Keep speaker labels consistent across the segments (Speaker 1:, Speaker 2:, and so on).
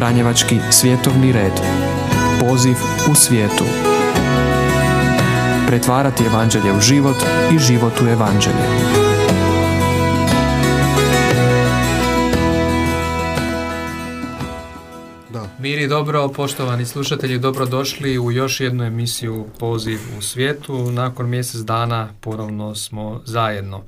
Speaker 1: Franjevački svjetovni red. Poziv u svijetu. Pretvarati evanđelje u život i život u evanđelje.
Speaker 2: Miri dobro, poštovani slušatelji, dobrodošli u još jednu emisiju Poziv u svijetu. Nakon mjesec dana ponovno smo zajedno.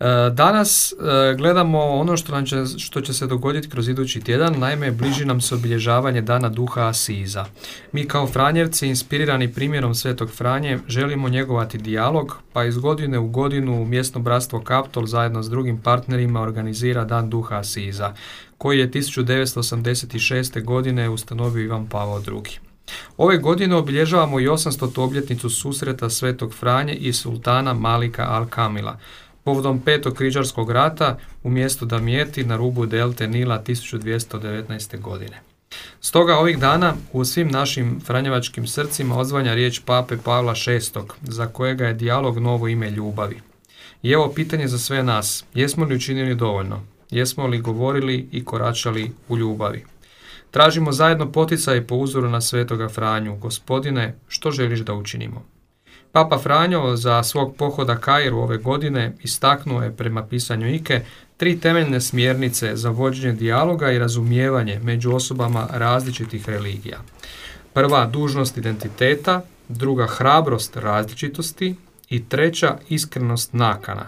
Speaker 2: E, danas e, gledamo ono što, nam će, što će se dogoditi kroz idući tjedan, naime bliži nam se obilježavanje Dana Duha Asiza. Mi kao Franjevci, inspirirani primjerom Svetog Franje, želimo njegovati dijalog, pa iz godine u godinu mjesno bratstvo Kaptol zajedno s drugim partnerima organizira Dan Duha Asiza, koji je 1986. godine ustanovio Ivan Pavao II. Ove godine obilježavamo i 800. obljetnicu susreta Svetog Franje i sultana Malika Al-Kamila, povodom petog križarskog rata u mjestu Damijeti na rubu Delte Nila 1219. godine. Stoga ovih dana u svim našim franjevačkim srcima odzvanja riječ pape Pavla VI, za kojega je dijalog novo ime ljubavi. I evo pitanje za sve nas, jesmo li učinili dovoljno? Jesmo li govorili i koračali u ljubavi? Tražimo zajedno poticaj po uzoru na svetoga Franju. Gospodine, što želiš da učinimo? Papa Franjo za svog pohoda Kairu ove godine istaknuo je prema pisanju Ike tri temeljne smjernice za vođenje dijaloga i razumijevanje među osobama različitih religija. Prva dužnost identiteta, druga hrabrost različitosti i treća iskrenost nakana.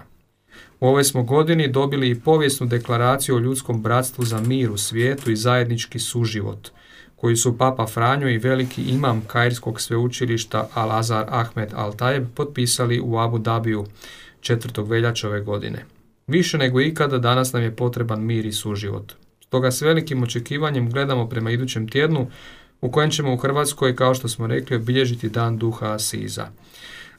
Speaker 2: U ovoj smo godini dobili i povijesnu deklaraciju o ljudskom bratstvu za mir u svijetu i zajednički suživot – koji su Papa Franjo i veliki imam Kairskog sveučilišta Al-Azhar Ahmed Al-Tajeb potpisali u Abu Dhabiju 4. veljače ove godine. Više nego ikada danas nam je potreban mir i suživot. Stoga s velikim očekivanjem gledamo prema idućem tjednu u kojem ćemo u Hrvatskoj, kao što smo rekli, obilježiti Dan duha Asiza.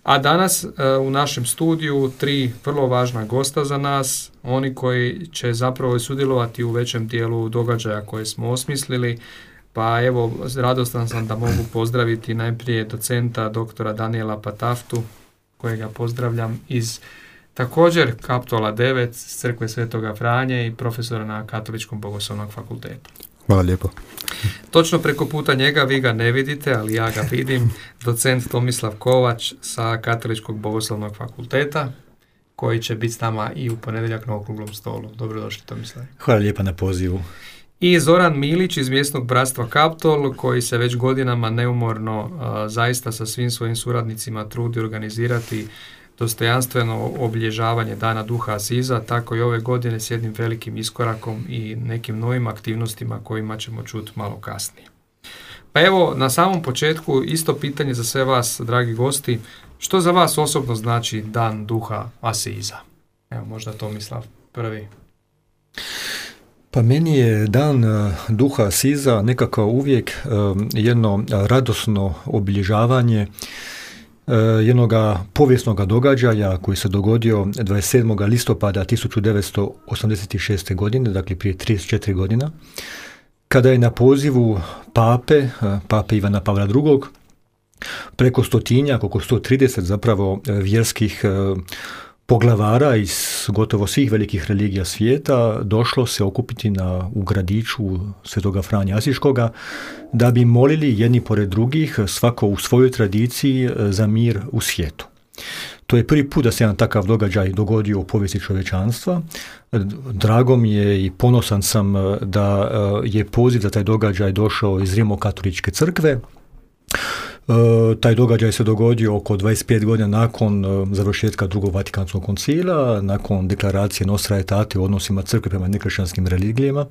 Speaker 2: A danas e, u našem studiju tri vrlo važna gosta za nas, oni koji će zapravo sudjelovati u većem dijelu događaja koje smo osmislili, pa evo, radostan sam da mogu pozdraviti najprije docenta doktora Daniela Pataftu, kojega pozdravljam iz također Kaptola 9, Crkve Svetoga Franje i profesora na Katoličkom bogoslovnom fakultetu.
Speaker 3: Hvala lijepo.
Speaker 2: Točno preko puta njega vi ga ne vidite, ali ja ga vidim. Docent Tomislav Kovač sa Katoličkog bogoslovnog fakulteta koji će biti s nama i u ponedjeljak na okruglom stolu. Dobrodošli Tomislav.
Speaker 3: Hvala lijepa na pozivu.
Speaker 2: I Zoran Milić iz mjesnog bratstva Kaptol koji se već godinama neumorno zaista sa svim svojim suradnicima trudi organizirati dostojanstveno obilježavanje Dana Duha Asiza, tako i ove godine s jednim velikim iskorakom i nekim novim aktivnostima kojima ćemo čuti malo kasnije. Pa evo, na samom početku isto pitanje za sve vas, dragi gosti, što za vas osobno znači Dan Duha Asiza? Evo, možda Tomislav prvi.
Speaker 3: Pa meni je dan e, duha Siza nekako uvijek e, jedno radosno obilježavanje e, jednog povijesnog događaja koji se dogodio 27. listopada 1986. godine, dakle prije 34 godina, kada je na pozivu pape, pape Ivana Pavla II, preko stotinja, oko 130 zapravo vjerskih poglavara iz gotovo svih velikih religija svijeta došlo se okupiti na, u gradiću Svetoga Franja Asiškoga da bi molili jedni pored drugih, svako u svojoj tradiciji, e, za mir u svijetu. To je prvi put da se jedan takav događaj dogodio u povijesti čovječanstva. Drago mi je i ponosan sam e, da e, je poziv za taj događaj došao iz Rimokatoličke crkve, taj događaj se dogodio oko 25 godina nakon e, završetka drugog Vatikanskog koncila, nakon deklaracije Nostra Aetate u odnosima crkve prema nekršćanskim religijama.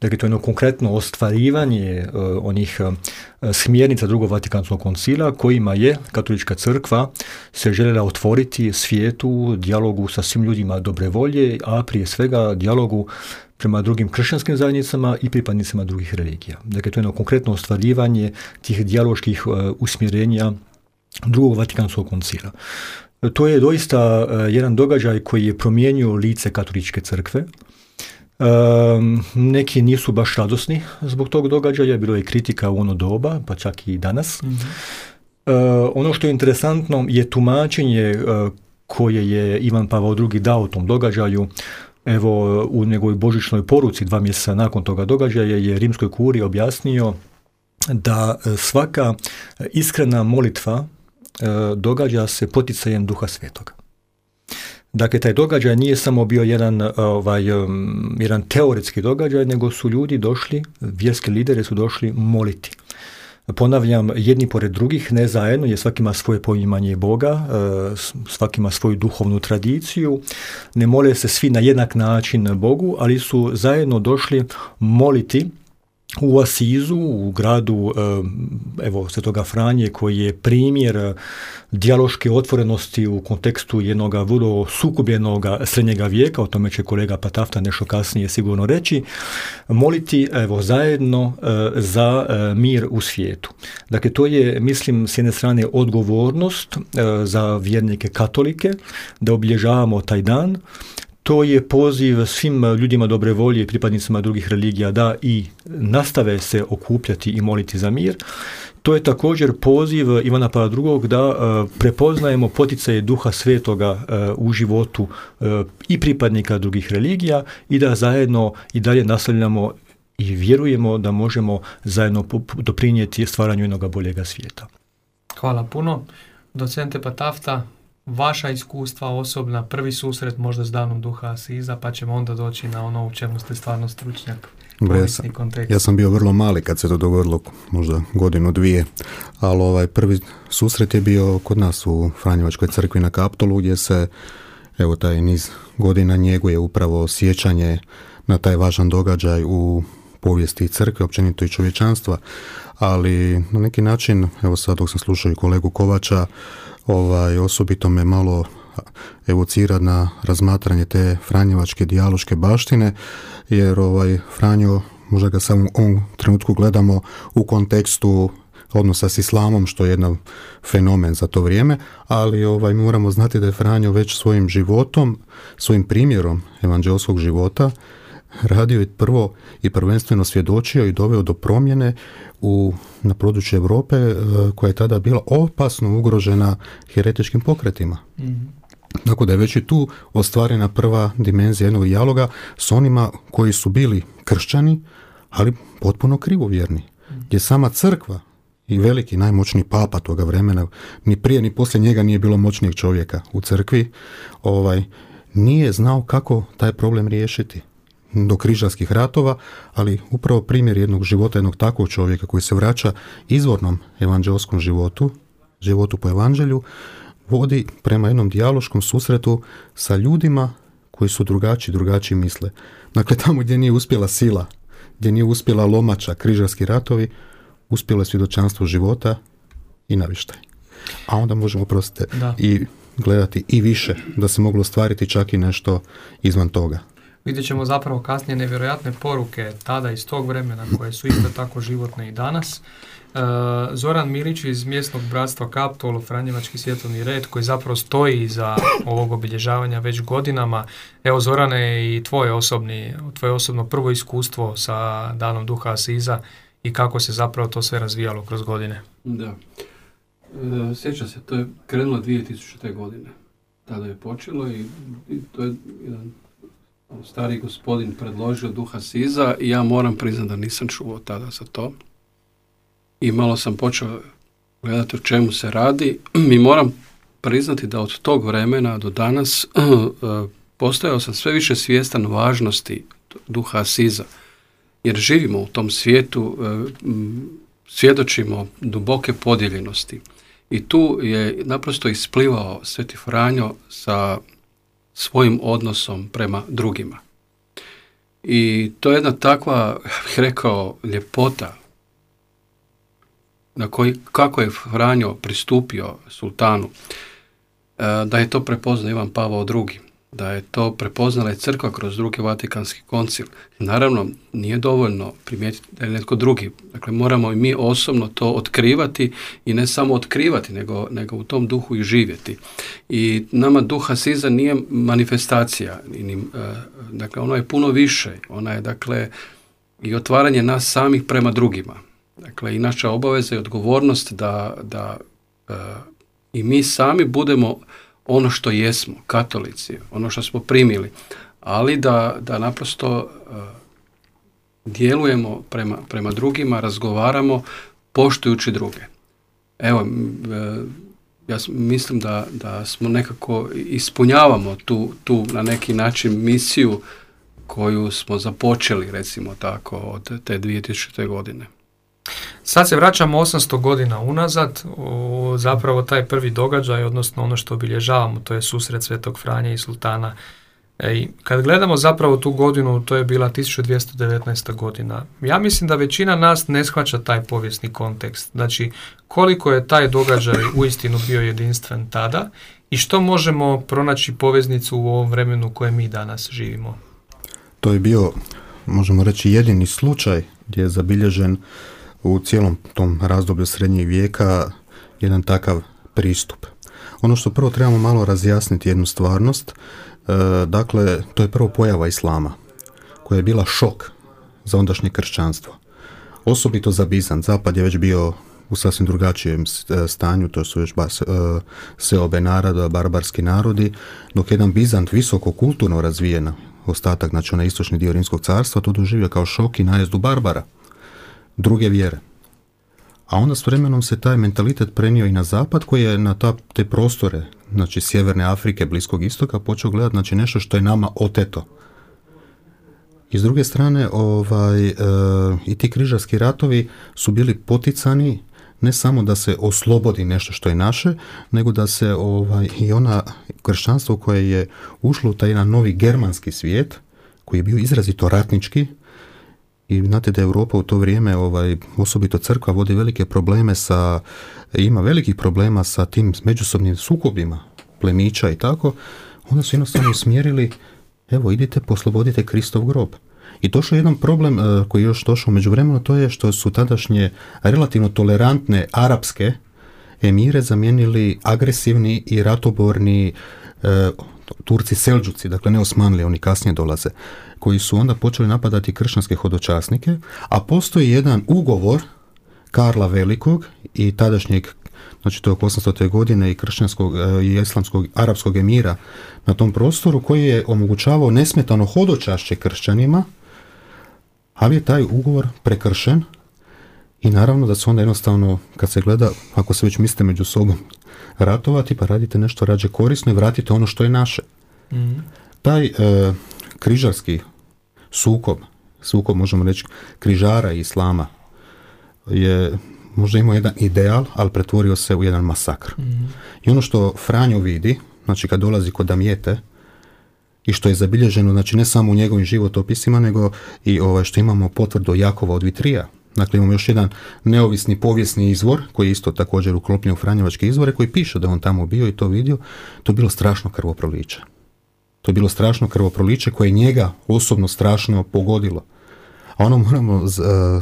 Speaker 3: Dakle, to je jedno konkretno ostvarivanje e, onih smjernica drugog Vatikanskog koncila kojima je katolička crkva se željela otvoriti svijetu, dijalogu sa svim ljudima dobre volje, a prije svega dijalogu prema drugim kršćanskim zajednicama i pripadnicima drugih religija. Dakle, to je jedno konkretno ostvarivanje tih dijaloških e, usmjerenja drugog Vatikanskog koncila. To je doista e, jedan događaj koji je promijenio lice katoličke crkve. E, neki nisu baš radosni zbog tog događaja, bilo je kritika u ono doba, pa čak i danas. mm ono što je interesantno je tumačenje koje je Ivan Pavao II dao tom događaju Evo, u njegovoj božićnoj poruci dva mjeseca nakon toga događaja je rimskoj kuri objasnio da svaka iskrena molitva događa se poticajem duha svetoga. Dakle, taj događaj nije samo bio jedan, ovaj, um, jedan teoretski događaj, nego su ljudi došli, vjerski lideri su došli moliti. Ponavljam, jedni pored drugih, ne zajedno, jer svaki ima svoje poimanje Boga, e, svaki ima svoju duhovnu tradiciju, ne mole se svi na jednak način Bogu, ali su zajedno došli moliti u Asizu, u gradu evo Svetoga Franje koji je primjer eh, dijaloške otvorenosti u kontekstu jednog vrlo sukubljenog srednjega vijeka, o tome će kolega Patafta nešto kasnije sigurno reći, moliti evo zajedno eh, za eh, mir u svijetu. Dakle, to je, mislim, s jedne strane odgovornost za vjernike katolike, da obilježavamo taj dan, to je poziv svim ljudima dobre volje i pripadnicima drugih religija da i nastave se okupljati i moliti za mir. To je također poziv Ivana Pavla II. da e, prepoznajemo poticaje duha svetoga e, u životu e, i pripadnika drugih religija i da zajedno i dalje nastavljamo i vjerujemo da možemo zajedno doprinijeti stvaranju jednog boljega svijeta.
Speaker 2: Hvala puno. Docente Patafta, vaša iskustva osobna, prvi susret možda s danom duha Asiza, pa ćemo onda doći na ono u čemu ste stvarno stručnjak.
Speaker 4: ja, sam, ja sam bio vrlo mali kad se to dogodilo, možda godinu, dvije, ali ovaj prvi susret je bio kod nas u Franjevačkoj crkvi na Kaptolu gdje se evo taj niz godina njeguje upravo sjećanje na taj važan događaj u povijesti crkve, općenito i čovječanstva, ali na neki način, evo sad dok sam slušao i kolegu Kovača, ovaj, osobito me malo evocira na razmatranje te Franjevačke dijaloške baštine, jer ovaj Franjo, možda ga samo u ovom trenutku gledamo u kontekstu odnosa s islamom, što je jedan fenomen za to vrijeme, ali ovaj, moramo znati da je Franjo već svojim životom, svojim primjerom evanđelskog života, radio je prvo i prvenstveno svjedočio i doveo do promjene u, na području Europe e, koja je tada bila opasno ugrožena heretičkim pokretima. mm Dakle, da je već i tu ostvarena prva dimenzija jednog dijaloga s onima koji su bili kršćani, ali potpuno krivovjerni. mm Gdje sama crkva i veliki najmoćniji papa toga vremena, ni prije ni poslije njega nije bilo moćnijeg čovjeka u crkvi, ovaj, nije znao kako taj problem riješiti do križarskih ratova, ali upravo primjer jednog života, jednog takvog čovjeka koji se vraća izvornom evanđelskom životu, životu po evanđelju, vodi prema jednom dijaloškom susretu sa ljudima koji su drugačiji, drugačiji misle. Dakle, tamo gdje nije uspjela sila, gdje nije uspjela lomača, križarski ratovi, uspjelo je svjedočanstvo života i navištaj. A onda možemo, prostite, i gledati i više, da se moglo ostvariti čak i nešto izvan toga.
Speaker 2: Vidjet ćemo zapravo kasnije nevjerojatne poruke tada iz tog vremena koje su isto tako životne i danas. E, Zoran Milić iz mjesnog bratstva Kaptol, Franjevački svjetovni red koji zapravo stoji iza ovog obilježavanja već godinama. Evo Zorane i tvoje osobni, tvoje osobno prvo iskustvo sa danom duha Asiza i kako se zapravo to sve razvijalo kroz godine.
Speaker 5: Da. E, sjeća se, to je krenulo 2000. godine. Tada je počelo i, i to je jedan stari gospodin predložio duha Siza i ja moram priznati da nisam čuo tada za to. I malo sam počeo gledati o čemu se radi i moram priznati da od tog vremena do danas eh, postojao sam sve više svjestan važnosti duha Siza. Jer živimo u tom svijetu, eh, svjedočimo duboke podijeljenosti. I tu je naprosto isplivao Sveti Franjo sa svojim odnosom prema drugima. I to je jedna takva, bih rekao, ljepota na koji, kako je Franjo pristupio sultanu, e, da je to prepoznao Ivan Pavao II da je to prepoznala i crkva kroz drugi Vatikanski koncil. Naravno, nije dovoljno primijetiti da je netko drugi. Dakle, moramo i mi osobno to otkrivati i ne samo otkrivati, nego, nego u tom duhu i živjeti. I nama duha Siza nije manifestacija. E, dakle, ono je puno više. Ona je, dakle, i otvaranje nas samih prema drugima. Dakle, i naša obaveza i odgovornost da, da e, i mi sami budemo ono što jesmo, katolici, ono što smo primili, ali da, da naprosto djelujemo prema, prema drugima, razgovaramo poštujući druge. Evo, ja mislim da, da smo nekako ispunjavamo tu, tu na neki način misiju koju smo započeli recimo tako od te 2000. godine.
Speaker 2: Sad se vraćamo 800 godina unazad, zapravo taj prvi događaj, odnosno ono što obilježavamo, to je susret Svetog Franje i Sultana i kad gledamo zapravo tu godinu, to je bila 1219. godina. Ja mislim da većina nas ne shvaća taj povijesni kontekst. Znači, koliko je taj događaj uistinu bio jedinstven tada i što možemo pronaći poveznicu u ovom vremenu u kojem mi danas živimo.
Speaker 4: To je bio, možemo reći, jedini slučaj gdje je zabilježen u cijelom tom razdoblju srednjeg vijeka jedan takav pristup. Ono što prvo trebamo malo razjasniti jednu stvarnost, E, dakle, to je prvo pojava islama, koja je bila šok za ondašnje kršćanstvo. Osobito za Bizant. Zapad je već bio u sasvim drugačijem e, stanju, to su još e, seobe naroda, barbarski narodi, dok jedan Bizant visoko kulturno razvijena, ostatak, znači onaj istočni dio Rimskog carstva, to doživio kao šok i najezdu Barbara, druge vjere. A onda s vremenom se taj mentalitet prenio i na zapad koji je na ta, te prostore, znači sjeverne Afrike, Bliskog istoka, počeo gledati znači, nešto što je nama oteto. I s druge strane, ovaj, e, i ti križarski ratovi su bili poticani ne samo da se oslobodi nešto što je naše, nego da se ovaj, i ona kršćanstvo koje je ušlo u taj jedan novi germanski svijet, koji je bio izrazito ratnički, i znate da Europa u to vrijeme, ovaj, osobito crkva, vodi velike probleme sa, ima velikih problema sa tim međusobnim sukobima plemića i tako, onda su jednostavno usmjerili, evo idite, poslobodite Kristov grob. I došao je jedan problem uh, koji je još došao među vremenu, to je što su tadašnje relativno tolerantne arapske emire zamijenili agresivni i ratoborni uh, Turci Selđuci, dakle ne Osmanli, oni kasnije dolaze koji su onda počeli napadati kršćanske hodočasnike, a postoji jedan ugovor Karla Velikog i tadašnjeg znači to je oko 800. godine i kršćanskog e, i islamskog arapskog emira na tom prostoru koji je omogućavao nesmetano hodočašće kršćanima, ali je taj ugovor prekršen i naravno da se onda jednostavno, kad se gleda, ako se već mislite među sobom ratovati, pa radite nešto rađe korisno i vratite ono što je naše. mm Taj e, križarski sukob, sukob možemo reći križara i islama je možda imao jedan ideal, ali pretvorio se u jedan masakr. Mhm. I ono što Franjo vidi, znači kad dolazi kod Damjete, i što je zabilježeno, znači ne samo u njegovim životopisima, nego i ovaj, što imamo potvrdu Jakova od Vitrija. Dakle, imamo još jedan neovisni povijesni izvor, koji je isto također uklopljen u Franjevačke izvore, koji piše da on tamo bio i to vidio. To je bilo strašno krvoproliće. To je bilo strašno krvoproliće koje je njega osobno strašno pogodilo. A ono moramo uh,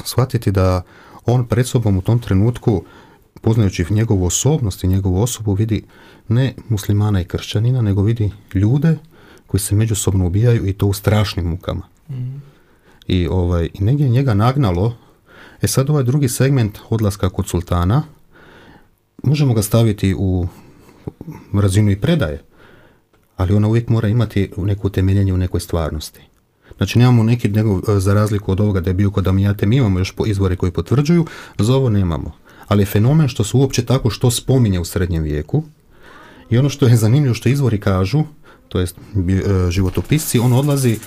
Speaker 4: shvatiti da on pred sobom u tom trenutku, poznajući njegovu osobnost i njegovu osobu, vidi ne muslimana i kršćanina, nego vidi ljude koji se međusobno ubijaju i to u strašnim mukama. Mm. I, ovaj, I negdje njega nagnalo, e sad ovaj drugi segment odlaska kod sultana, možemo ga staviti u razinu i predaje ali ona uvijek mora imati neko utemeljenje u nekoj stvarnosti. Znači nemamo neki, nego e, za razliku od ovoga da je bio kod Amijate, mi imamo još izvore koji potvrđuju, za ovo nemamo. Ali je fenomen što se uopće tako što spominje u srednjem vijeku i ono što je zanimljivo što izvori kažu, to jest e, životopisci, on odlazi,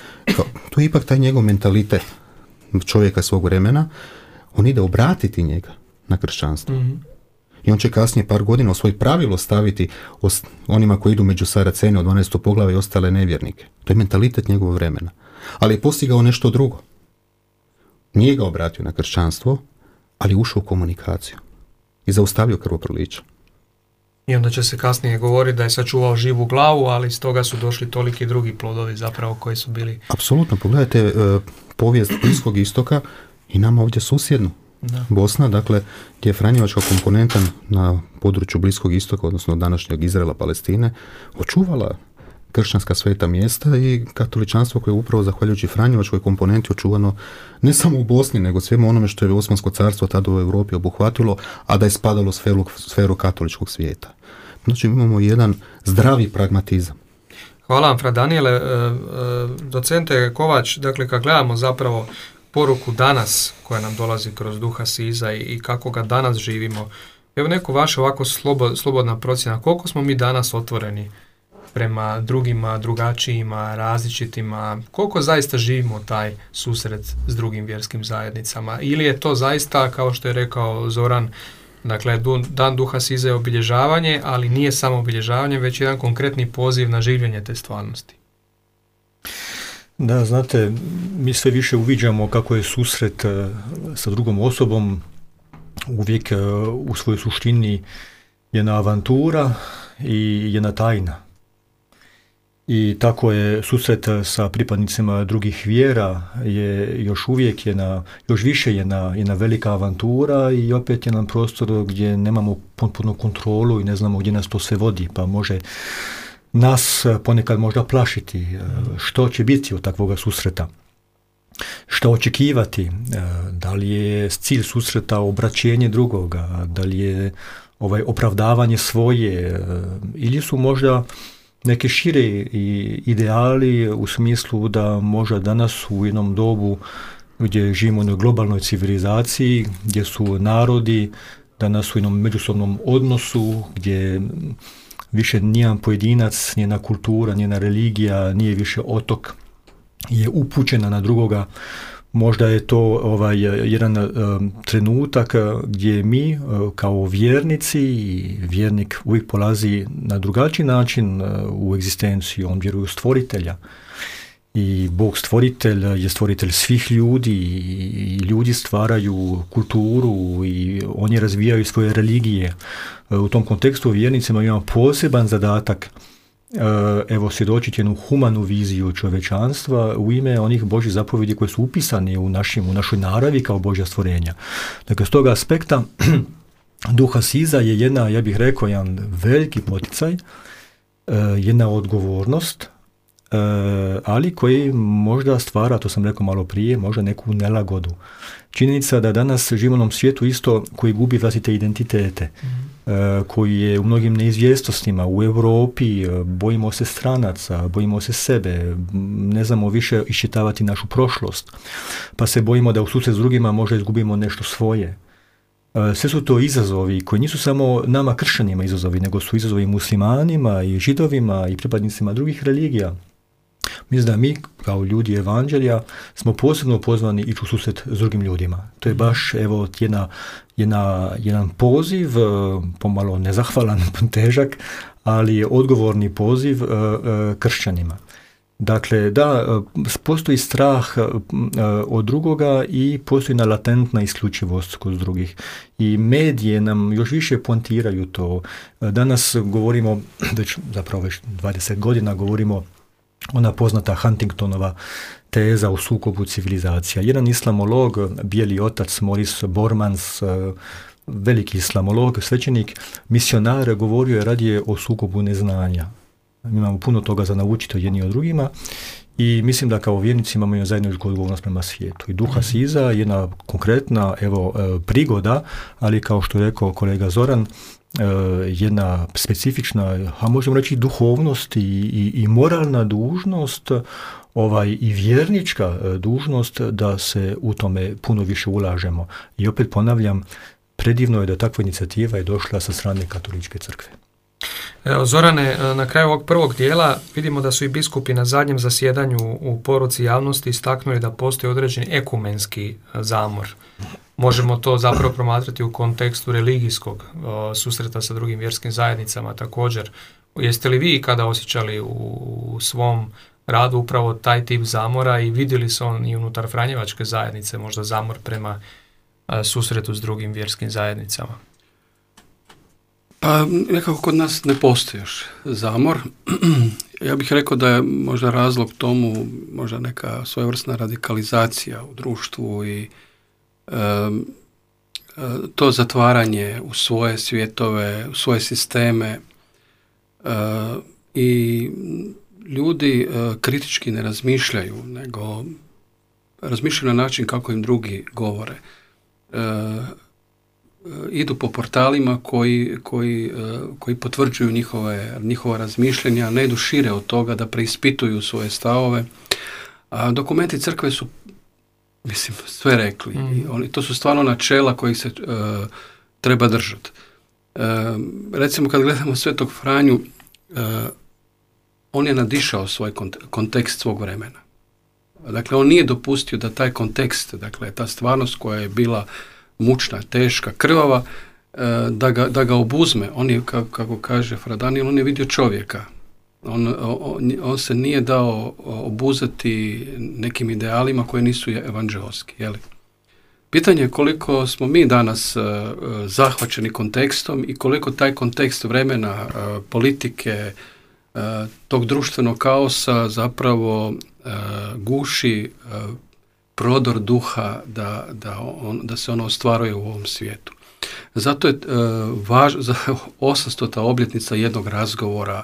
Speaker 4: to je ipak taj njegov mentalitet čovjeka svog vremena, on ide obratiti njega na kršćanstvo. mm i on će kasnije par godina u svoj pravilo staviti onima koji idu među Saracene od 12. poglava i ostale nevjernike. To je mentalitet njegovog vremena. Ali je postigao nešto drugo. Nije ga obratio na kršćanstvo, ali ušao u komunikaciju i zaustavio krvoproliće.
Speaker 2: I onda će se kasnije govoriti da je sačuvao živu glavu, ali iz toga su došli toliki drugi plodovi zapravo koji su bili...
Speaker 4: Apsolutno, pogledajte uh, povijest Bliskog istoka i nama ovdje susjednu. Da. Bosna, dakle, gdje je Franjevačka komponenta na području Bliskog istoka, odnosno današnjeg Izraela, Palestine, očuvala kršćanska sveta mjesta i katoličanstvo koje je upravo zahvaljujući Franjevačkoj komponenti očuvano ne samo u Bosni, nego svemu onome što je Osmansko carstvo tada u Europi obuhvatilo, a da je spadalo sferu, sferu katoličkog svijeta. Znači imamo jedan zdravi pragmatizam.
Speaker 2: Hvala vam, Fra Daniele. E, docente Kovač, dakle, kad gledamo zapravo poruku danas koja nam dolazi kroz duha Siza i kako ga danas živimo, evo neko vaša ovako slobodna procjena, koliko smo mi danas otvoreni prema drugima, drugačijima, različitima, koliko zaista živimo taj susret s drugim vjerskim zajednicama? Ili je to zaista, kao što je rekao Zoran, dakle dan duha size je obilježavanje, ali nije samo obilježavanje, već jedan konkretni poziv na življenje te stvarnosti.
Speaker 3: Da, znate, mi sve više uviđamo kako je susret e, sa drugom osobom uvijek e, u svojoj suštini jedna avantura i jedna tajna. I tako je susret sa pripadnicima drugih vjera je još uvijek jedna, još više jedna, jedna velika avantura i opet jedan prostor gdje nemamo potpunu kontrolu i ne znamo gdje nas to sve vodi, pa može nas ponekad možda plašiti e, što će biti od takvoga susreta. Što očekivati? E, da li je cilj susreta obraćenje drugoga? Da li je ovaj opravdavanje svoje? Ili su možda neke šire ideali u smislu da možda danas u jednom dobu gdje živimo u globalnoj civilizaciji, gdje su narodi danas u jednom međusobnom odnosu, gdje više nijedan pojedinac, njena kultura, njena religija nije više otok, je upućena na drugoga Možda je to ovaj jedan e, trenutak e, gdje mi e, kao vjernici i vjernik uvijek polazi na drugačiji način u egzistenciju, on vjeruje u stvoritelja. I Bog stvoritelj je stvoritelj svih ljudi i ljudi stvaraju kulturu i oni razvijaju svoje religije. U tom kontekstu vjernicima ima poseban zadatak E, evo svjedočiti jednu humanu viziju čovečanstva u ime onih Božih zapovjedi koji su upisani u, našim, u našoj naravi kao Božja stvorenja. Dakle, s toga aspekta duha Siza je jedna, ja bih rekao, jedan veliki poticaj, e, jedna odgovornost, e, ali koji možda stvara, to sam rekao malo prije, možda neku nelagodu. Činjenica da danas živimo u svijetu isto koji gubi vlastite identitete. E, koji je u mnogim neizvjestostima u Europi, e, bojimo se stranaca, bojimo se sebe, ne znamo više iščitavati našu prošlost, pa se bojimo da u susret s drugima možda izgubimo nešto svoje. Sve su to izazovi koji nisu samo nama kršćanima izazovi, nego su izazovi muslimanima i židovima i pripadnicima drugih religija. Mislim da mi kao ljudi evanđelja smo posebno pozvani ići u susret s drugim ljudima. To je baš evo jedna, jedna, jedan poziv, e, pomalo nezahvalan, težak, ali je odgovorni poziv e, e, kršćanima. Dakle, da, postoji strah od drugoga i postoji na latentna isključivost kod drugih. I medije nam još više poantiraju to. Danas govorimo, već zapravo već 20 godina govorimo ona poznata Huntingtonova teza u sukobu civilizacija. Jedan islamolog, bijeli otac Moris Bormans, e, veliki islamolog, svećenik, misionar, govorio je radije o sukobu neznanja. Mi imamo puno toga za naučiti od jedni od drugima i mislim da kao vjernici imamo jednu zajedničku odgovornost prema svijetu. I duha Siza je jedna konkretna evo, e, prigoda, ali kao što je rekao kolega Zoran, jedna specifična, a možemo reći duhovnost i, i, i moralna dužnost ovaj i vjernička dužnost da se u tome puno više ulažemo. I opet ponavljam, predivno je da takva inicijativa je došla sa strane katoličke crkve.
Speaker 2: Evo, Zorane, na kraju ovog prvog dijela vidimo da su i biskupi na zadnjem zasjedanju u poruci javnosti istaknuli da postoji određeni ekumenski zamor možemo to zapravo promatrati u kontekstu religijskog susreta sa drugim vjerskim zajednicama također. Jeste li vi kada osjećali u, svom radu upravo taj tip zamora i vidjeli se on i unutar Franjevačke zajednice, možda zamor prema susretu s drugim vjerskim zajednicama?
Speaker 5: Pa nekako kod nas ne postoji još zamor. ja bih rekao da je možda razlog tomu možda neka svojevrsna radikalizacija u društvu i to zatvaranje u svoje svjetove, u svoje sisteme i ljudi kritički ne razmišljaju, nego razmišljaju na način kako im drugi govore. idu po portalima koji, koji, koji potvrđuju njihove, njihova razmišljenja, ne idu šire od toga da preispituju svoje stavove. Dokumenti crkve su mislim, sve rekli. I mm. oni, to su stvarno načela kojih se treba držati. recimo kad gledamo Svetog Franju, on je nadišao svoj kontekst svog vremena. Dakle, on nije dopustio da taj kontekst, dakle, ta stvarnost koja je bila mučna, teška, krvava, e, da ga, da ga obuzme. On je, kako, kako kaže Fradanil, on je vidio čovjeka. On, on, on, se nije dao obuzati nekim idealima koji nisu evanđelski. Jeli? Pitanje je koliko smo mi danas uh, zahvaćeni kontekstom i koliko taj kontekst vremena, politike, tog društvenog kaosa zapravo guši prodor duha da, da, on, da se ono ostvaruje u ovom svijetu. Zato je važ, za 800. obljetnica jednog razgovora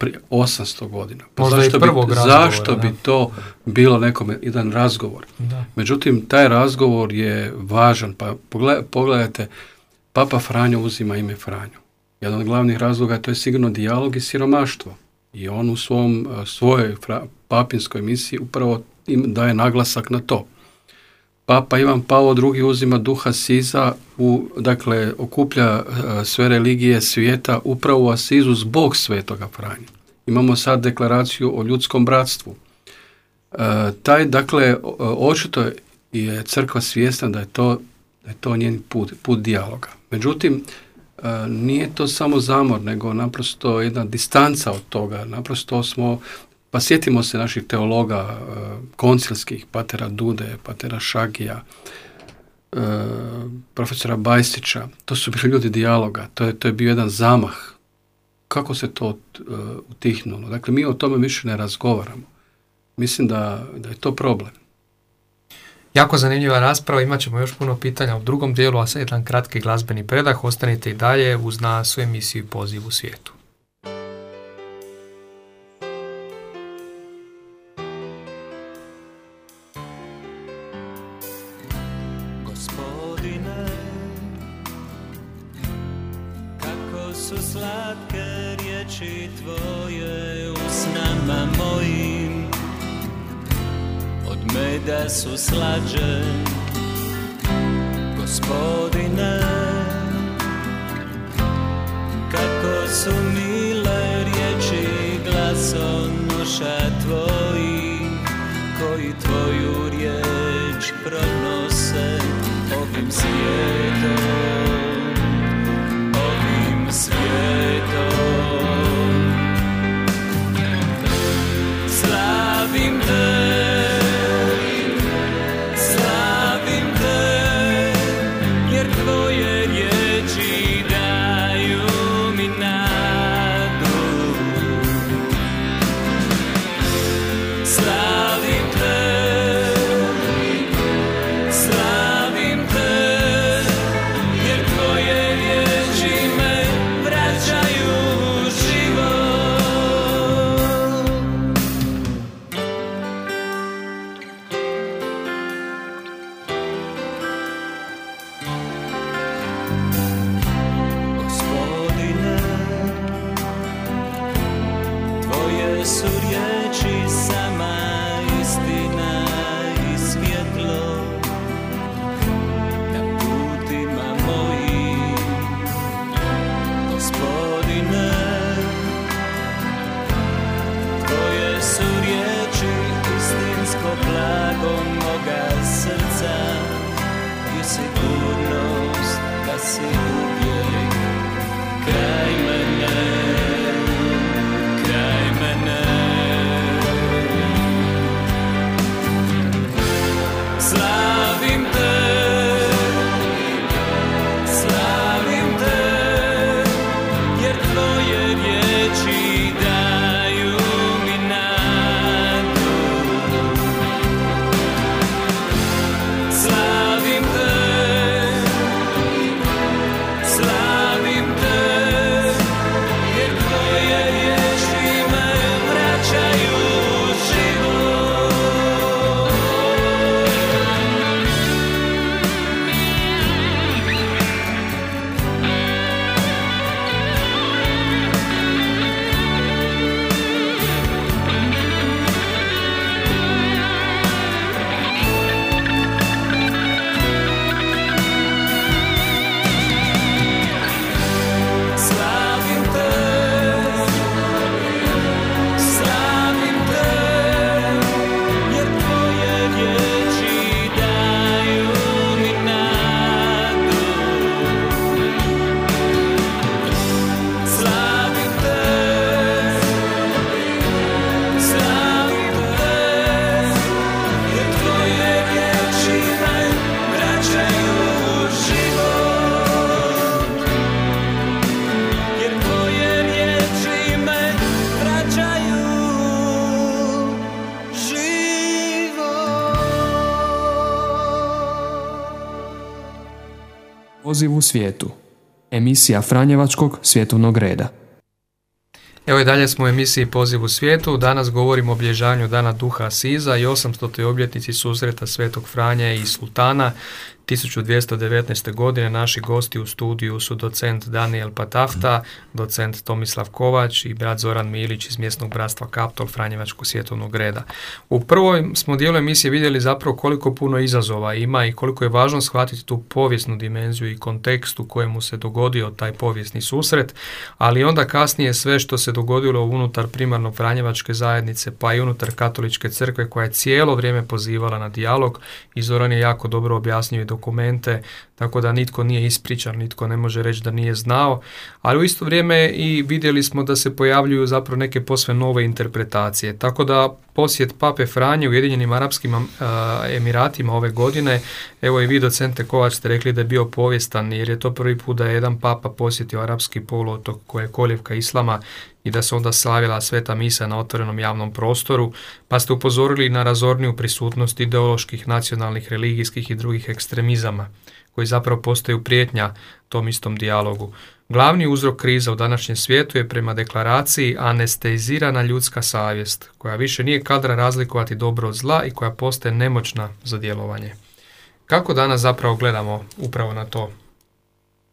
Speaker 5: prije 800 godina.
Speaker 2: Pa zašto, bi,
Speaker 5: zašto bi to bilo nekome jedan razgovor? Da. Međutim, taj razgovor je važan. Pa pogledajte, Papa Franjo uzima ime Franjo. Jedan od glavnih razloga to je sigurno dijalog i siromaštvo. I on u svom, svojoj papinskoj misiji upravo im daje naglasak na to. Papa Ivan Pavao II uzima duha Siza, u, dakle okuplja sve religije svijeta upravo u Asizu zbog svetoga Franja. Imamo sad deklaraciju o ljudskom bratstvu. taj, dakle, očito je crkva svjesna da je to, da je to njen put, put dijaloga. Međutim, nije to samo zamor, nego naprosto jedna distanca od toga. Naprosto smo, pa sjetimo se naših teologa koncilskih, patera Dude, patera Šagija, profesora Bajstića, to su bili ljudi dijaloga, to je, to je bio jedan zamah. Kako se to utihnulo? Dakle, mi o tome više ne razgovaramo. Mislim da, da je to problem.
Speaker 2: Jako zanimljiva rasprava, imat ćemo još puno pitanja u drugom dijelu, a sad jedan kratki glazbeni predah. Ostanite i dalje uz nas u emisiju Poziv u svijetu.
Speaker 6: Su slatke riječi tvoje u snama mojim. Meda su slađe Gospodine. Kako su mile riječi glasonoša tvoji Koji tvoju riječ pronose ovim svijetom
Speaker 1: Poziv u svijetu. Emisija Franjevačkog svjetovnog reda.
Speaker 2: Evo i dalje smo u emisiji Poziv u svijetu. Danas govorimo o obilježavanju Dana Duha Siza i 800. obljetnici susreta Svetog Franje i Sultana 1219. godine naši gosti u studiju su docent Daniel Patafta, docent Tomislav Kovač i brat Zoran Milić iz mjesnog bratstva Kaptol Franjevačkog svjetovnog reda. U prvoj smo dijelu emisije vidjeli zapravo koliko puno izazova ima i koliko je važno shvatiti tu povijesnu dimenziju i kontekst u kojemu se dogodio taj povijesni susret, ali onda kasnije sve što se dogodilo unutar primarno Franjevačke zajednice pa i unutar katoličke crkve koja je cijelo vrijeme pozivala na dijalog i Zoran je jako dobro objasnio i dokumente, tako da nitko nije ispričan, nitko ne može reći da nije znao, ali u isto vrijeme i vidjeli smo da se pojavljuju zapravo neke posve nove interpretacije, tako da posjet Pape Franje u Ujedinjenim Arapskim Emiratima ove godine, evo i vi docente Kovač ste rekli da je bio povijestan jer je to prvi put da je jedan papa posjetio arapski poluotok koje je koljevka islama i da se onda slavila sveta misa na otvorenom javnom prostoru, pa ste upozorili na razorniju prisutnost ideoloških, nacionalnih, religijskih i drugih ekstremizama, koji zapravo postaju prijetnja tom istom dijalogu. Glavni uzrok kriza u današnjem svijetu je prema deklaraciji anestezirana ljudska savjest, koja više nije kadra razlikovati dobro od zla i koja postaje nemoćna za djelovanje. Kako danas zapravo gledamo upravo na to,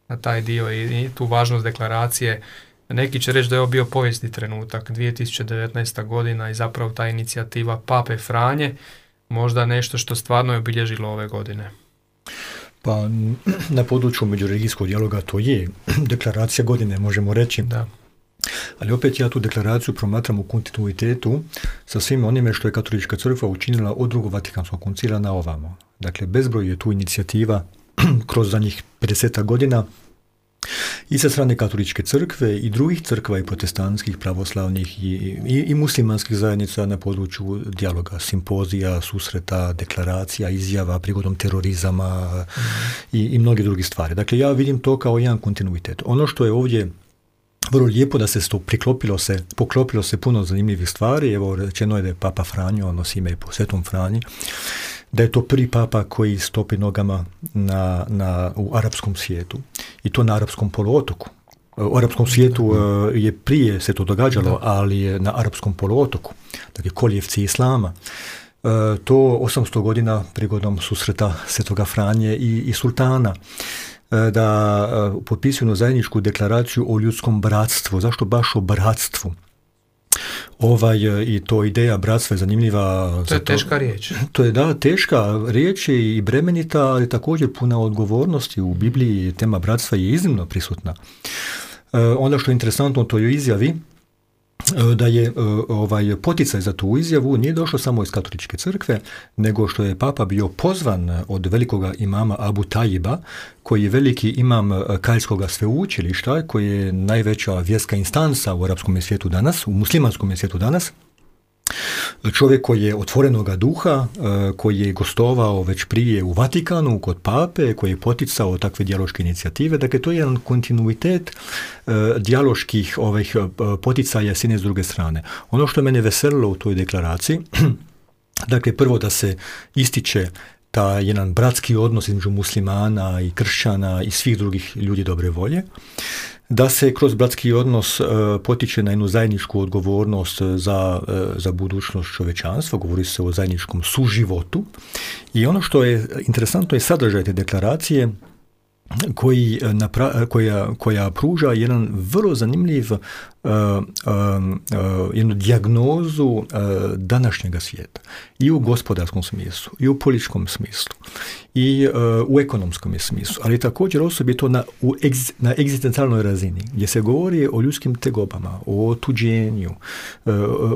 Speaker 2: na taj dio i tu važnost deklaracije neki će reći da je ovo bio povijesni trenutak, 2019. godina i zapravo ta inicijativa Pape Franje, možda nešto što stvarno je obilježilo ove godine.
Speaker 3: Pa na području međureligijskog dijaloga to je deklaracija godine, možemo reći.
Speaker 2: Da.
Speaker 3: Ali opet ja tu deklaraciju promatram u kontinuitetu sa svim onime što je katolička crkva učinila od drugog Vatikanskog koncila na ovamo. Dakle, bezbroj je tu inicijativa kroz zadnjih 50 godina i sa strane katoličke crkve i drugih crkva i protestantskih, pravoslavnih i, i, i muslimanskih zajednica na području dijaloga, simpozija, susreta, deklaracija, izjava prigodom terorizama i, i mnoge druge stvari. Dakle, ja vidim to kao jedan kontinuitet. Ono što je ovdje vrlo lijepo da se to priklopilo se, poklopilo se puno zanimljivih stvari. Evo, rečeno je da je Papa Franjo, ono ime po Svetom Franji, da je to prvi papa koji stopi nogama na, na, u arapskom svijetu i to na arapskom poluotoku. U arapskom svijetu e, je prije se to događalo, ali je na arapskom poluotoku, dakle koljevci islama. E, to 800 godina prigodom susreta Svetoga Franje i, i sultana e, da potpisuju zajedničku deklaraciju o ljudskom bratstvu. Zašto baš o bratstvu? Ovaj, I to ideja bratstva je zanimljiva.
Speaker 2: To je teška riječ.
Speaker 3: To je da, teška riječ i bremenita, ali također puna odgovornosti. U Bibliji tema bratstva je iznimno prisutna. E, ono što je interesantno u toj izjavi E, da je e, ovaj poticaj za tu izjavu nije došlo samo iz katoličke crkve, nego što je papa bio pozvan od velikoga imama Abu Tajiba, koji je veliki imam e, Kaljskog sveučilišta, koji je najveća vjerska instanca u arapskom svijetu danas, u muslimanskom svijetu danas, Čovjek koji je otvorenoga duha, e, koji je gostovao već prije u Vatikanu kod pape, koji je poticao takve dijaloške inicijative. Dakle, to je jedan kontinuitet e, dijaloških ovih e, poticaja s jedne s druge strane. Ono što mene veselilo u toj deklaraciji, dakle, prvo da se ističe ta jedan bratski odnos između muslimana i kršćana i svih drugih ljudi dobre volje da se kroz bratski odnos e, potiče na jednu zajedničku odgovornost za, e, za budućnost čovečanstva, govori se o zajedničkom suživotu. I ono što je interesantno je sadržaj te deklaracije koji koja, koja pruža jedan vrlo zanimljiv jednu dijagnozu današnjega svijeta i u gospodarskom smislu i u političkom smislu i u ekonomskom smislu, ali također osobito na, u na egzistencijalnoj razini gdje se govori o ljudskim tegobama, o tuđenju,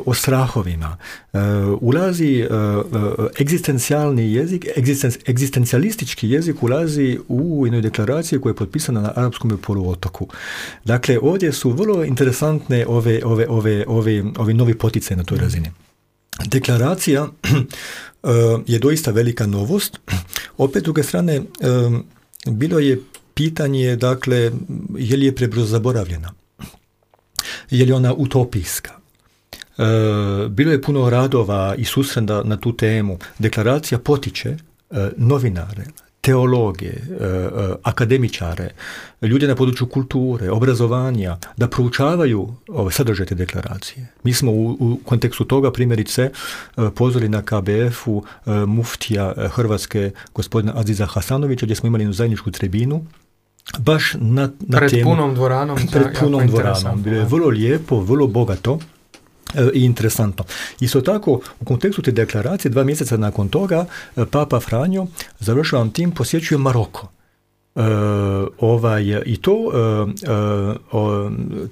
Speaker 3: o strahovima. Ulazi egzistencijalni jezik, egzistencijalistički jezik ulazi u jednoj deklaraciji koja je potpisana na arapskom poluotoku. Dakle, ovdje su vrlo interesantni interesantne ove, ove, ove, ove, ovi novi poticaj na toj mm. razini. Deklaracija eh, je doista velika novost. Opet, druge strane, eh, bilo je pitanje, dakle, je li je prebrzo zaboravljena? Je li ona utopijska? Eh, bilo je puno radova i susrenda na tu temu. Deklaracija potiče novinare, teologe, e, akademičare, ljude na području kulture, obrazovanja, da proučavaju ove sadržaje te deklaracije. Mi smo u, u kontekstu toga primjerice pozvali na KBF-u muftija Hrvatske gospodina Aziza Hasanovića gdje smo imali jednu zajedničku tribinu baš na, na
Speaker 2: pred
Speaker 3: temu,
Speaker 2: punom dvoranom.
Speaker 3: pred punom dvoranom. Bilo je vrlo lijepo, vrlo bogato e, i interesantno. Isto tako, u kontekstu te deklaracije, dva mjeseca nakon toga, e, Papa Franjo, završavam tim, posjećuje Maroko. Uh, ovaj, i to uh, uh,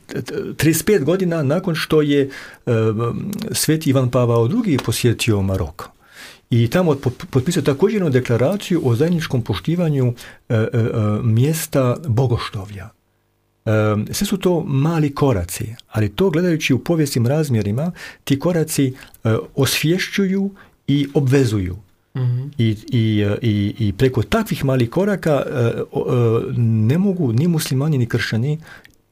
Speaker 3: 35 godina nakon što je Sveti Ivan Pavao II posjetio Maroko i tamo potpisao također jednu deklaraciju o zajedničkom poštivanju e, e, e, mjesta bogoštovlja. Sve su to mali koraci, ali to gledajući u povijesnim razmjerima, ti koraci osvješćuju i obvezuju. Mhm. I, i, i, I preko takvih malih koraka ne mogu ni muslimani ni kršćani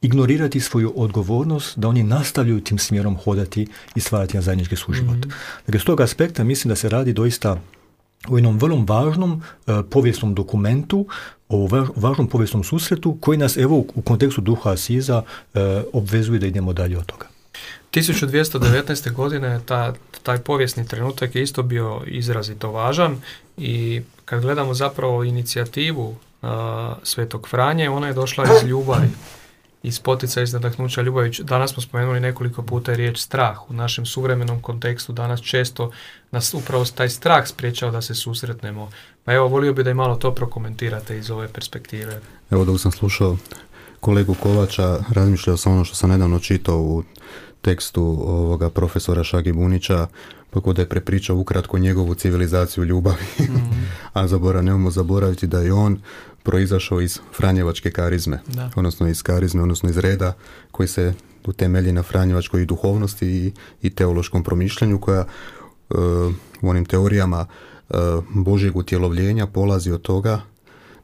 Speaker 3: ignorirati svoju odgovornost da oni nastavljaju tim smjerom hodati i stvarati na zajednički suživot. Mm-hmm. Dakle, s tog aspekta mislim da se radi doista o jednom vrlo važnom e, povijesnom dokumentu, o važnom povijesnom susretu koji nas evo u, kontekstu duha Asiza e, obvezuje da idemo dalje od toga.
Speaker 2: 1219. godine ta, taj povijesni trenutak je isto bio izrazito važan i kad gledamo zapravo inicijativu Svetog Franje, ona je došla iz ljubavi iz potica iz nadahnuća ljubavi. Danas smo spomenuli nekoliko puta riječ strah. U našem suvremenom kontekstu danas često nas upravo taj strah spriječao da se susretnemo. Pa evo, volio bi da i malo to prokomentirate iz ove perspektive.
Speaker 4: Evo, dok sam slušao kolegu Kovača, razmišljao sam ono što sam nedavno čitao u tekstu ovoga profesora Šagi Bunića, pa da je prepričao ukratko njegovu civilizaciju ljubavi. Mm-hmm. A zabora, nemojmo zaboraviti da je on proizašao iz Franjevačke karizme, da. odnosno iz karizme, odnosno iz reda koji se utemelji na Franjevačkoj duhovnosti i, i teološkom promišljanju koja uh, u onim teorijama uh, Božjeg utjelovljenja polazi od toga,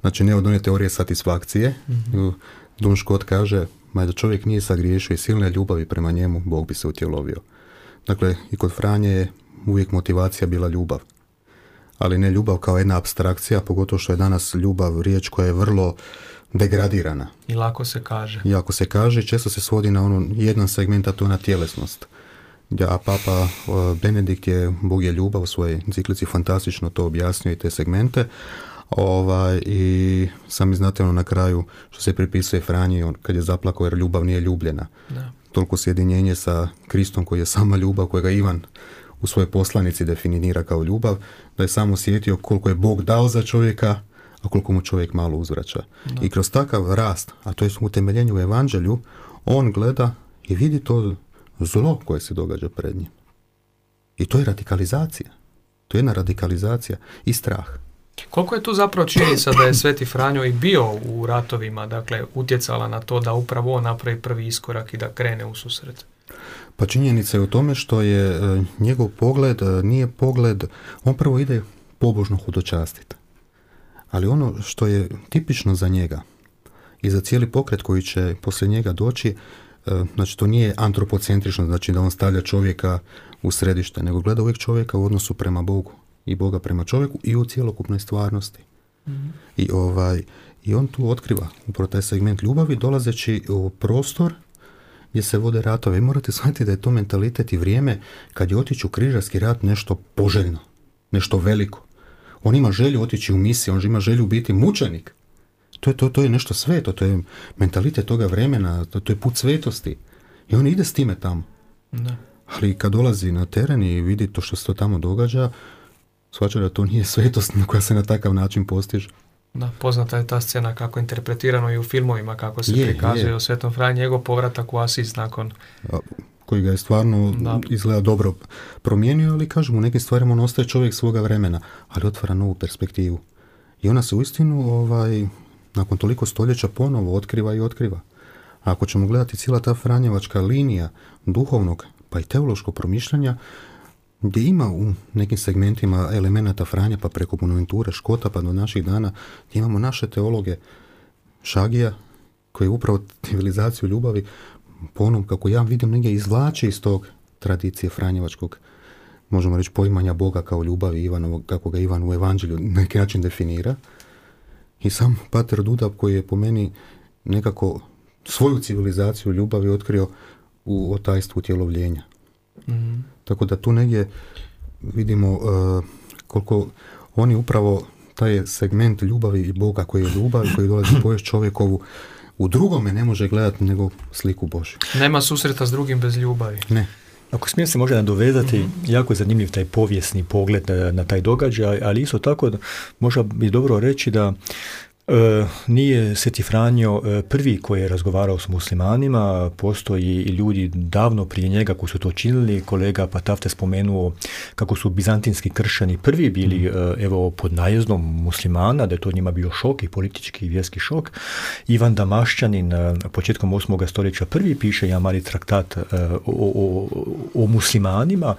Speaker 4: znači ne od one teorije satisfakcije, mm-hmm. Dun Škot kaže, ma da čovjek nije sagriješio i silne ljubavi prema njemu, Bog bi se utjelovio. Dakle, i kod Franje je uvijek motivacija bila ljubav ali ne ljubav kao jedna abstrakcija, pogotovo što je danas ljubav riječ koja je vrlo degradirana.
Speaker 2: I lako se kaže.
Speaker 4: I ako se kaže, često se svodi na ono jedan segment, a to na tjelesnost. A papa Benedikt je, Bog je ljubav u svojoj enciklici fantastično to objasnio i te segmente. Ovaj, I sami znate ono na kraju što se pripisuje Franji on, kad je zaplakao jer ljubav nije ljubljena. Da. Toliko sjedinjenje sa Kristom koji je sama ljubav kojega Ivan u svojoj poslanici definira kao ljubav, da je samo osjetio koliko je Bog dao za čovjeka, a koliko mu čovjek malo uzvraća. I kroz takav rast, a to je utemeljenje u evanđelju, on gleda i vidi to zlo koje se događa pred njim. I to je radikalizacija. To je jedna radikalizacija i strah.
Speaker 2: Koliko je tu zapravo činjenica da je Sveti Franjo i bio u ratovima, dakle, utjecala na to da upravo on napravi prvi iskorak i da krene u susret?
Speaker 4: Pa činjenica je u tome što je e, njegov pogled e, nije pogled, on prvo ide pobožno hudočastiti. Ali ono što je tipično za njega i za cijeli pokret koji će poslije njega doći, e, znači to nije antropocentrično, znači da on stavlja čovjeka u središte, nego gleda uvijek čovjeka u odnosu prema Bogu i Boga prema čovjeku i u cjelokupnoj stvarnosti. Mhm. I, ovaj, I on tu otkriva upravo taj segment ljubavi dolazeći u prostor gdje se vode ratove. I morate shvatiti da je to mentalitet i vrijeme kad je otići u križarski rat nešto poželjno, nešto veliko. On ima želju otići u misiju, on ima želju biti mučenik. To je, to, to je nešto sveto, to je mentalitet toga vremena, to, to je put svetosti. I on ide s time tamo. Da. Ali kad dolazi na teren i vidi to što se to tamo događa, shvaća da to nije svetost koja se na takav način postiže.
Speaker 2: Da, poznata je ta scena kako je interpretirano i u filmovima, kako se je, prikazuje je. o Svetom Franji, njegov povratak u Asis nakon...
Speaker 4: koji ga je stvarno da. izgleda dobro promijenio, ali kažem, u nekim stvarima on ostaje čovjek svoga vremena, ali otvara novu perspektivu. I ona se uistinu, ovaj, nakon toliko stoljeća ponovo otkriva i otkriva. A ako ćemo gledati cijela ta Franjevačka linija duhovnog pa i teološkog promišljanja, gdje ima u nekim segmentima elemenata Franja pa preko Bonaventure, Škota pa do naših dana, gdje imamo naše teologe Šagija, koji upravo civilizaciju ljubavi po kako ja vidim negdje izvlači iz tog tradicije Franjevačkog možemo reći poimanja Boga kao ljubavi Ivanovog, kako ga Ivan u evanđelju na neki način definira. I sam Pater Dudav koji je po meni nekako svoju civilizaciju ljubavi otkrio u otajstvu tjelovljenja. mm Tako da tu negdje vidimo uh, koliko oni upravo taj segment ljubavi i Boga koji je ljubav koji dolazi povijest čovjekovu u drugome ne može gledati nego sliku Božju.
Speaker 2: Nema susreta s drugim bez ljubavi.
Speaker 4: Ne.
Speaker 3: Ako smijem se može nadovezati, mm jako je zanimljiv taj povijesni pogled na, na taj događaj, ali isto tako možda bi dobro reći da E, nije Sveti Franjo e, prvi koji je razgovarao s muslimanima, postoji i ljudi davno prije njega koji su to činili. Kolega Patafte spomenuo kako su bizantinski kršćani prvi bili mm. e, evo pod najezdom muslimana, da je to njima bio šok i politički i vjerski šok. Ivan Damašćanin početkom 8. stoljeća prvi piše jedan mali traktat o, o, o muslimanima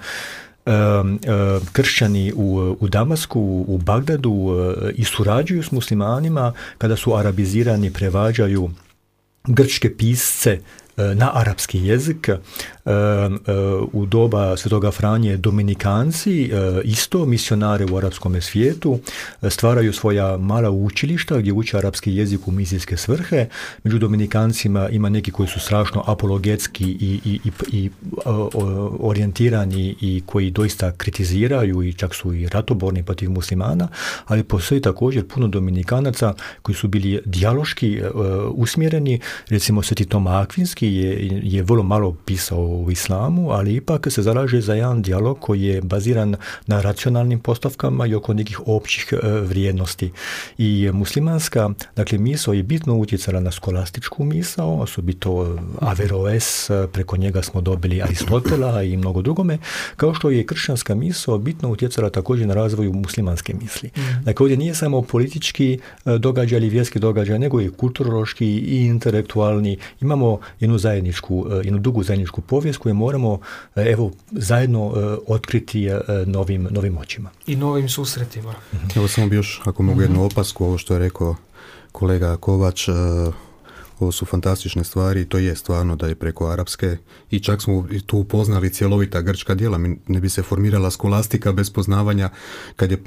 Speaker 3: kršćani u, u Damasku, u Bagdadu i surađuju s muslimanima kada su arabizirani, prevađaju grčke pisce E, na arapski jezik. E, e, u doba Svetoga Franje Dominikanci isto misionare u arapskom svijetu stvaraju svoja mala učilišta gdje uče arapski jezik u misijske svrhe. Među Dominikancima ima neki koji su strašno apologetski i, i, i, i orijentirani i koji doista kritiziraju i čak su i ratoborni protiv muslimana, ali postoji također puno Dominikanaca koji su bili dijaloški usmjereni, recimo Sveti Toma Akvinski je, je vrlo malo pisao u islamu, ali ipak se zalaže za jedan dijalog koji je baziran na racionalnim postavkama i oko nekih općih e, vrijednosti. I muslimanska, dakle, misao je bitno utjecala na skolastičku misao, osobito Averroes, preko njega smo dobili Aristotela i mnogo drugome, kao što je kršćanska misao bitno utjecala također na razvoju muslimanske misli. Mm. Dakle, ovdje nije samo politički e, događaj ili vjerski događaj, nego i kulturološki i intelektualni. Imamo jednu zajedničku, e, jednu dugu zajedničku povijest koju moramo e, evo zajedno e, otkriti novim, novim očima.
Speaker 2: I novim susretima.
Speaker 4: Mhm. Evo samo bi još, ako mogu jednu mhm. opasku, ovo što je rekao kolega Kovač, ovo su fantastične stvari to je stvarno da je preko arapske i čak smo tu upoznali cjelovita grčka djela. Ne bi se formirala skolastika bez poznavanja kad je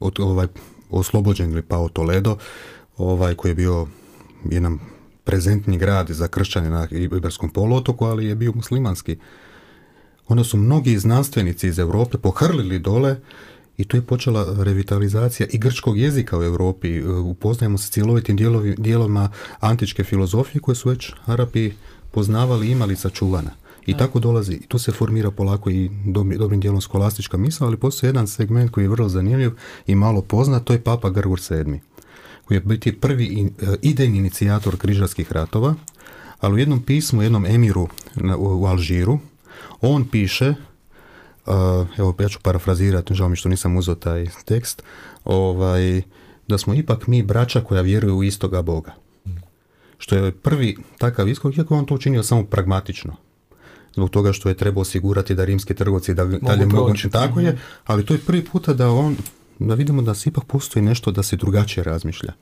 Speaker 4: od, ovaj, oslobođen ili pao Toledo, ovaj, koji je bio jedan prezentni grad za kršćane na Iberskom poluotoku, ali je bio muslimanski. Onda su mnogi znanstvenici iz Europe pohrlili dole i tu je počela revitalizacija i grčkog jezika u Europi. Upoznajemo se cjelovitim dijelovima antičke filozofije koje su već Arapi poznavali i imali sačuvana. I tako dolazi, i tu se formira polako i dobrim dijelom skolastička misla, ali postoji jedan segment koji je vrlo zanimljiv i malo poznat, to je Papa Grgur VII koji je biti prvi e, idejni inicijator križarskih ratova, ali u jednom pismu, jednom emiru u Alžiru, on piše, e, evo ja ću parafrazirati, žao mi što nisam uzeo taj tekst, ovaj, da smo ipak mi braća koja vjeruju u istoga Boga. Što je prvi takav iskog, iako on to učinio samo pragmatično. Zbog toga što je trebao osigurati da rimski trgovci da, dalje mogu, tako je, mhm. ali to je prvi puta da on da vidimo da se ipak postoji nešto da se drugačije razmišlja.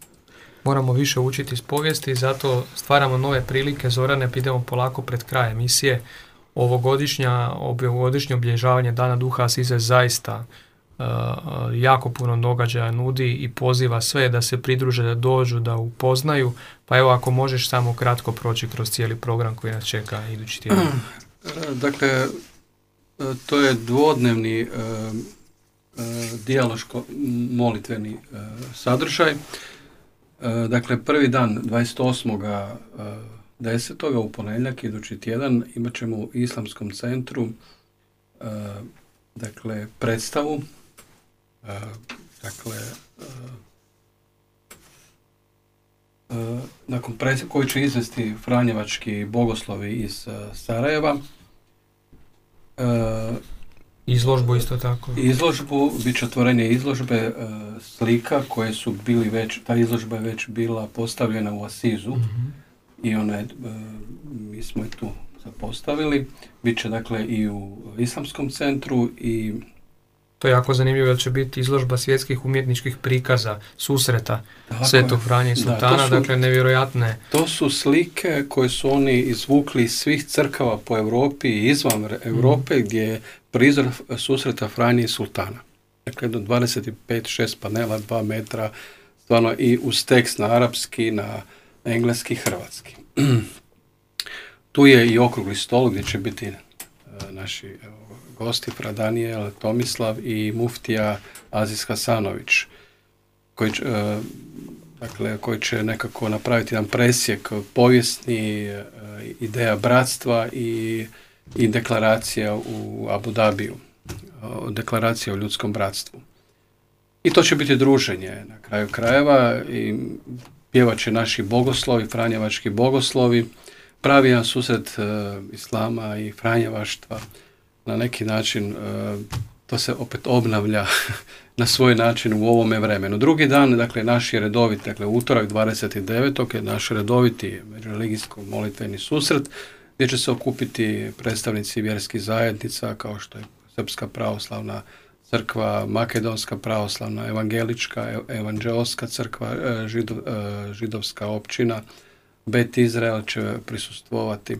Speaker 2: Moramo više učiti iz povijesti i zato stvaramo nove prilike. Zorane, idemo polako pred kraj emisije. Ovogodišnja, ovogodišnje obilježavanje Dana Duha Asize zaista uh, jako puno događaja nudi i poziva sve da se pridruže, da dođu, da upoznaju. Pa evo ako možeš samo kratko proći kroz cijeli program koji nas čeka idući tjedan.
Speaker 5: Dakle, to je dvodnevni E, dijaloško molitveni e, sadržaj. E, dakle, prvi dan 28. desetoga u ponedjeljak idući tjedan imat ćemo u Islamskom centru dakle, predstavu dakle nakon predstavu koju će izvesti Franjevački bogoslovi iz Sarajeva
Speaker 2: Izložbu isto tako.
Speaker 5: Izložbu, bit će otvorenje izložbe e, slika koje su bili već, ta izložba je već bila postavljena u Asizu mhm. i ona je, e, mi smo je tu postavili. Bit će dakle i u Islamskom centru i
Speaker 2: to je jako zanimljivo jer će biti izložba svjetskih umjetničkih prikaza, susreta Svetog Franje i Sultana, dakle nevjerojatne.
Speaker 5: To su slike koje su oni izvukli iz svih crkava po Europi i izvan Europe mm. gdje je prizor susreta Franje i Sultana. Dakle, do 25-6 panela, 2 metra, stvarno i uz tekst na arapski, na engleski, hrvatski. tu je i okrugli stol gdje će biti e, naši evo, gosti Fra Daniel, Tomislav i Muftija Aziz Hasanović koji, e, dakle, koji će nekako napraviti jedan presjek povijesni e, ideja bratstva i, i deklaracija u Abu Dhabiju, deklaracija o ljudskom bratstvu. I to će biti druženje na kraju krajeva i pjevat će naši bogoslovi, franjevački bogoslovi, pravi jedan susret e, islama i franjevaštva. Na neki način e, to se opet obnavlja na svoj način u ovome vremenu. Drugi dan, dakle, naš je redovit, dakle, utorak 29. je naš redoviti međureligijsko molitveni susret, gdje će se okupiti predstavnici vjerskih zajednica, kao što je Srpska pravoslavna crkva, Makedonska pravoslavna, Evangelička, Evanđelska crkva, e, e, židovska općina, Bet Izrael će prisustvovati. E,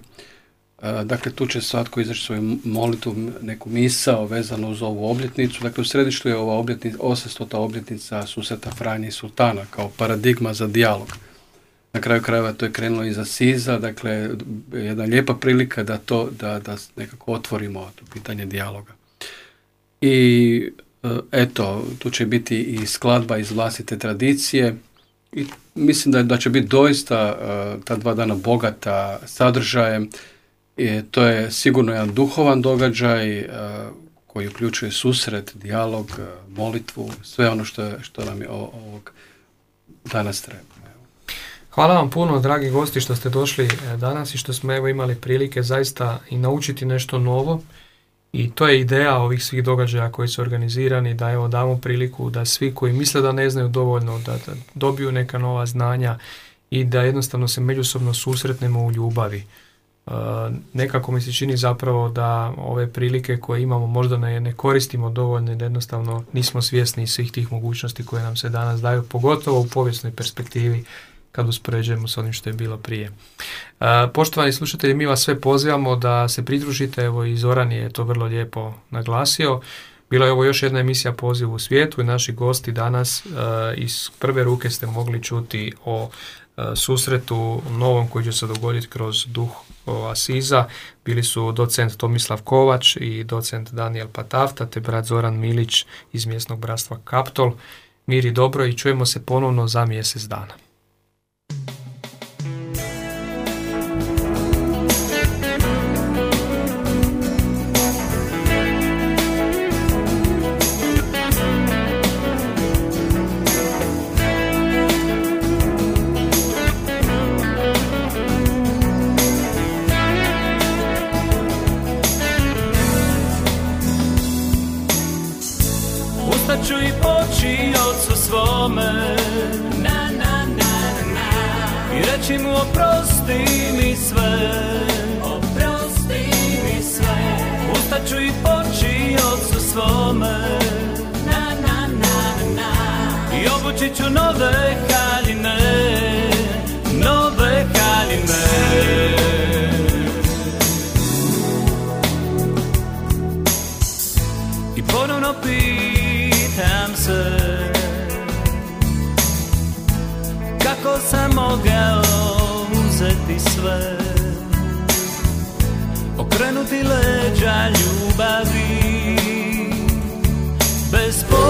Speaker 5: dakle, tu će svatko izaći svoju molitu, neku misao vezanu uz ovu obljetnicu. Dakle, u središtu je ova obljetnica, 800. obljetnica susreta Franje i Sultana kao paradigma za dijalog. Na kraju krajeva to je krenulo iza Siza, dakle, jedna lijepa prilika da to, da, da nekako otvorimo to pitanje dijaloga. I e, eto, tu će biti i skladba iz vlastite tradicije i mislim da, da će biti doista e, ta dva dana bogata sadržajem. I to je sigurno jedan duhovan događaj e, koji uključuje susret, dijalog, molitvu, sve ono što, što nam je ovog danas treba.
Speaker 2: Hvala vam puno, dragi gosti, što ste došli danas i što smo evo imali prilike zaista i naučiti nešto novo i to je ideja ovih svih događaja koji su organizirani, da evo damo priliku da svi koji misle da ne znaju dovoljno, da, dobiju neka nova znanja i da jednostavno se međusobno susretnemo u ljubavi. Uh, nekako mi se čini zapravo da ove prilike koje imamo možda ne, ne koristimo dovoljno da jednostavno nismo svjesni svih tih mogućnosti koje nam se danas daju, pogotovo u povijesnoj perspektivi kad uspoređujemo s onim što je bilo prije. E, poštovani slušatelji, mi vas sve pozivamo da se pridružite, evo i Zoran je to vrlo lijepo naglasio. Bila je ovo još jedna emisija Poziv u svijetu i naši gosti danas e, iz prve ruke ste mogli čuti o e, susretu novom koji će se dogoditi kroz duh Asiza. Bili su docent Tomislav Kovač i docent Daniel Patafta te brat Zoran Milić iz mjesnog bratstva Kaptol. Mir i dobro i čujemo se ponovno za mjesec dana.
Speaker 6: Nove